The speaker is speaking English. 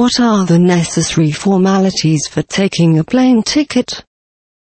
What are the necessary formalities for taking a plane ticket?